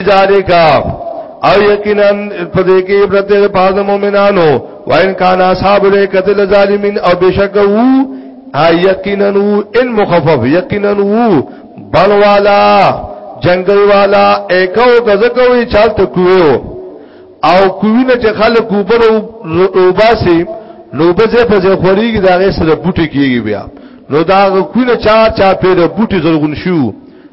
ذالک او یقینا په دې کې عبرت ده پاز مؤمنانو وان کان اصحاب له قتل ظالمین او بشک وو یقینا وو ان مخفف یقینا وو بلوالا جنگل والا ایکو غزکوي چالت کوو او کوی نه چې خلک وبر او باسي نو بځه په ځه خوريږي دا غي سره بوټي کیږي بیا نو دا کوی نه چا چا پیر بوټي زرغون شو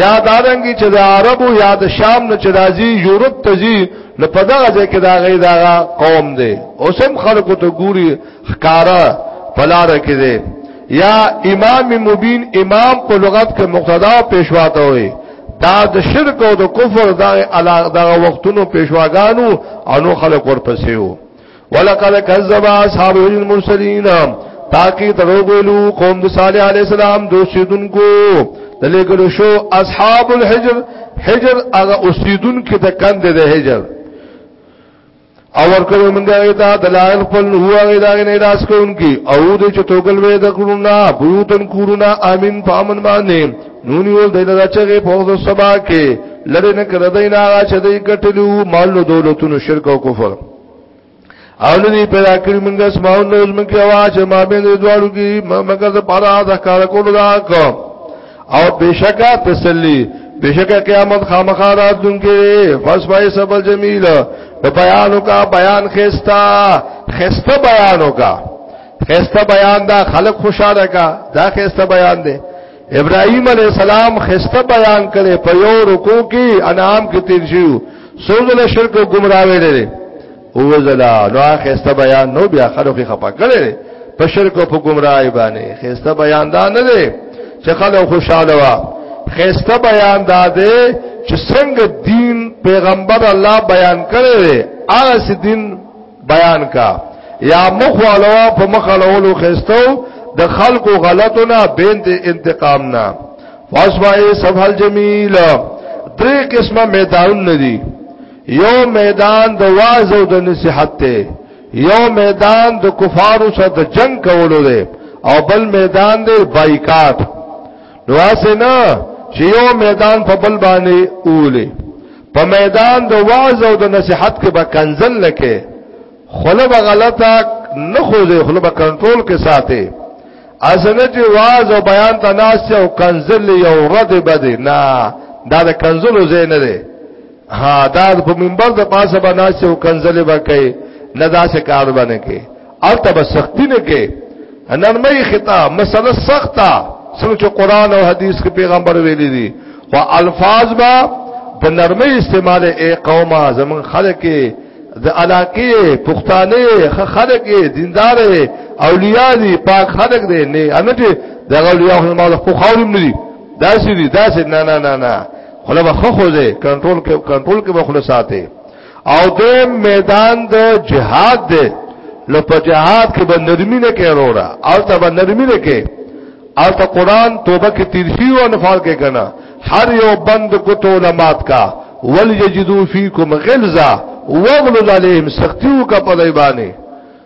یا دارنګي چې د عربو یا د شام نه چې راځي یورپ ته ځي نو په دغه ځای کې دا غي دا قوم دی اوسم خلکو ته ګوري ښکارا پلار کې دی یا امام مبین امام په لغت کې مقتدا او پیشوا ته وي دا د شرک او د کفر دا دغه وختونو پیشواګانو او نو خلک ورپسې وو ولقد كذب اصحاب المرسلين تاکي تروغلو قوم د صالح عليه السلام دوشیدونکو دلګلو شو اصحاب الحجر حجر هغه اوسیدونکو د کند د حجر او ورکړو موږ هغه ته دلایل خپل هو هغه دا نه راس کوونکی او دې چې توګل وې د کړونا بوتن کورنا امين پامن باندې نونی ول دې دا چې په اوس سبا کې لری نه کړ دې نه چې دې کټلو مال دولتونو شرک او کفر او ندی پیدا کړی موږ اسماء نو موږ کې واچ ما به دې دوالو کې مګر د پاره د کار کولو دا کو او بشکا تسلی بشکا قیامت خامخا راتونکې فس پای سبل جمیل په بیانو کا بیان خستا خستا بیانو کا خستا بیان دا خلق خوشاله کا دا خستا بیان دی ابراهيم عليه السلام خسته بیان کړي په یو رکو کې انعام کې تیر شو سوزله شرک او گمراه ویلې او زلا نو خسته بیان نو بیا خلکو کې خپه کړي په شرک او په گمراهي باندې خسته بیان دا نه دی چې خلکو خوشاله وا خسته بیان دا دی چې څنګه دین پیغمبر الله بیان کړي هغه دین بیان کا یا مخالو په مخالولو خستو د خلقو غلطونه بیند انتقام نه فاسمای سبحل جمیل درې قسمه میدان ندي یو میدان د واعظ او د نصیحت ته یو میدان د کفارو سره د جنگ کولو دی او بل میدان دی بایکاټ نو اسنه چې یو میدان په بل باندې اولې په میدان د وعظ او د نصيحت کې به کنزل لکه خله به غلطه نه خوځي خله به کنټرول کې ساتي اسنه چې وعظ او بیان ته ناس او کنزل یو رد بده نه دا د کنزلو زین نه دی ها دا په منبر د پاسه به ناس او کنزل به کوي نه دا څه کار باندې کوي الته به سختی نه کې نرمۍ خطا مسله سخته څنګه چې قران او حديث کې پیغمبر ویلي دي او الفاظ با د نرمۍ استعمال اے قومه زمون خلک د علاقې پښتانه خلک دیندار اولیاء دي پاک خلک دي نه امه چې د اولیاء هم ما خو خاورم نه دي داسې دي داسې نه نه نه نه خلا به خو خو دې کنټرول کې کنټرول کې به خلا ساتي او د میدان د جهاد دی نو په جهاد کې به نرمي نه کوي وروره او ته به نرمي نه کوي او ته قران توبه کې تیرشي او انفال کې کنه هر یو بند کو تو علماات کا ول یجدو فیکم غلظه وغلظ علیهم سختیو کا په دی باندې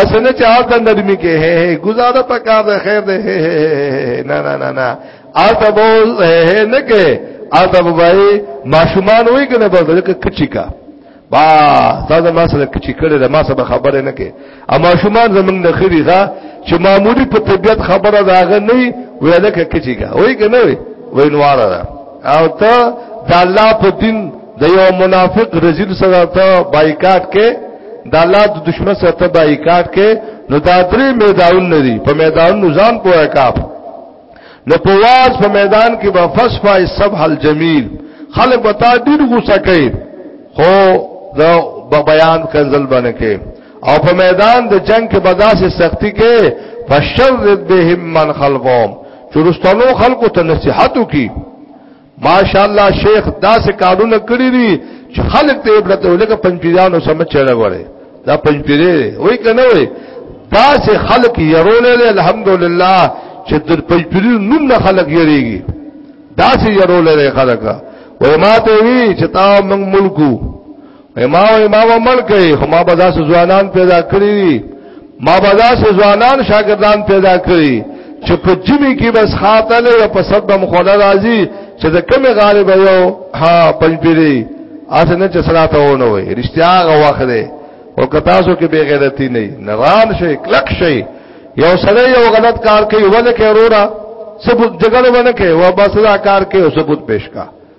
اسنه چې آتا نرمی کې ہے ہے گزاره پکار ده خیر ده ہے ہے نه نه نه نه آتا بو ہے نه کې آتا بوای ماشومان وای کنه بس دغه کچی کا با تا دا ما سره کچی کړي دا ما سره خبره نه کې اما شومان زمنګ د خري ښا چې معمولی په طبيعت خبره داغه نه وي دا کچی کا وای کنه وای وینواره او ته د الله په دین د یو منافق رزیل سره ته بایکاټ کې د الله د دشمن سره ته بایکاټ کې نو دا درې میدان لري په میدان نظام پوهه کاپ نو په واز په میدان کې به فصفا صبح الجمیل خلک به تا ډیر غوسه کوي خو دا بیان کنزل باندې کې او په میدان د جنگ کې بداسه سختی کې فشرد بهم من خلقهم چورستانو خلقو ته نصيحت وکي ماشاءالله شیخ داسې کارونه کړی دي چې خلک ته عبرت ولګه پنځپیرانو سم چره غوړي دا پنځپیرې وای کنه وای داسې خلک يرول الحمدلله چې د پنځپیرې نوم نه خلک یریږي داسې يرول خلک وای ماته وی چې تا موږ ملکو ما او امام عمل کوي خو ما بازار ځوانان پیدا کړی دي ما بازار ځوانان شاګردان پیدا کړی چې په جمی کې بس خاطر او په صد بم خدا راځي چې د کم غالب یو ها پنځپری اسنه چې صلات و نه وي رښتیا غواخ دی او کتاسو کې بے غیرتی نه نران شي کلک شي یو سره یو غلط کار کوي ولکه وروره ثبوت جګړه ونه کوي و بس دا کار کوي ثبوت پیش کا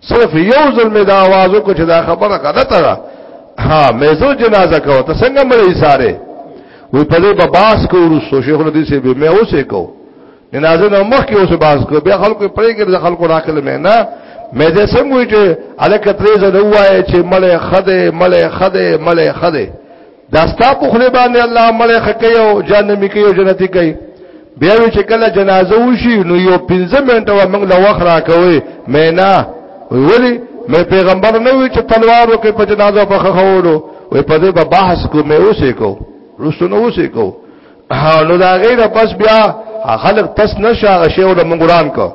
صرف یو ځل مې دا आवाज وکړ چې دا خبره غلطه ده ها مې زو جنازه کوه ته څنګه مړې ساره وی په دې په باس کو ورسو شیخ الحدیث به مې اوسې کو جنازه نو مخ کې اوسې باس کو بیا خلکو پرې کې خلکو راکل مې نه مې دې څنګه وی چې الکه ترې زه وایې چې مړې خده مړې خده مړې خده دا ستا په خلی باندې الله مړې خکې او جهنمی کې او جنتی کوي بیا وی چې کله جنازه وشي نو یو 15 منټه و موږ له وخت راکوي مې نه ویلي مې پیغمبر نه وی چې تلوارو کې په جنازه په خخولو وې په دې به بحث کو مې اوسې کو رسونو اوسې کو ها نو دا غیر پس بیا خلق تس نشه شی ول من قران کو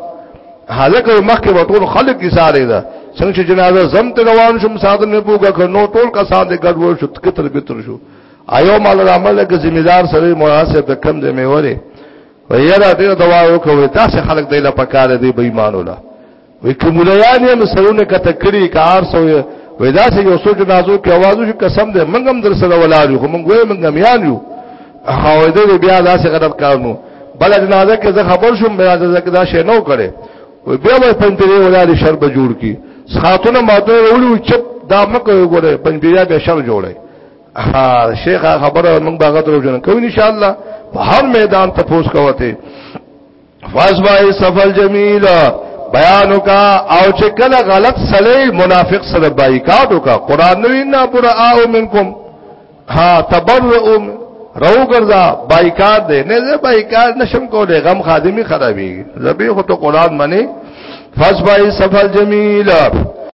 حالکه مخکې وټول خلق کی ساره ده څنګه چې جنازه زم ته روان شم ساده نه پوګه ک نو ټول کا ساده ګډ و شو کتر کتر شو ایو مال عمل کې ذمہ دار سره مناسب د کم ذمہ وره ویرا دې دوا وکوي تاسو خلق دی لا پکاره دی بې ایمان ولا وی کوملیان یې مسرونه کته کړی کار سو وی دا سه یو سوچ نازو کې आवाज وشو قسم دې منګم در سره ولارو خو منګ وې منګم یان یو هاو دې بیا دا سه غلط کارنو بل جنازه کې زه خبر شوم بیا دا دا شی نو کړي وی بیا وې پنځه ولاري شرب جوړ کی ساتونه ماته وړو چپ دا مکه وګوره پنځه بیا شر جوړي ها شیخ خبره موږ باغ ته ورجن کوو ان شاء الله په هر میدان تپوس کوته فاسبای سفل جمیل بیانو کا او چې کله غلط سلی منافق سره بایکاټ وکا قران نوی نه پر او منکم ها تبرؤ رو ګرځا بایکاټ دی نه زه بایکاټ نشم کولای غم خادمی خرابي زبې خو ته قران منی فاسبای سفل جمیل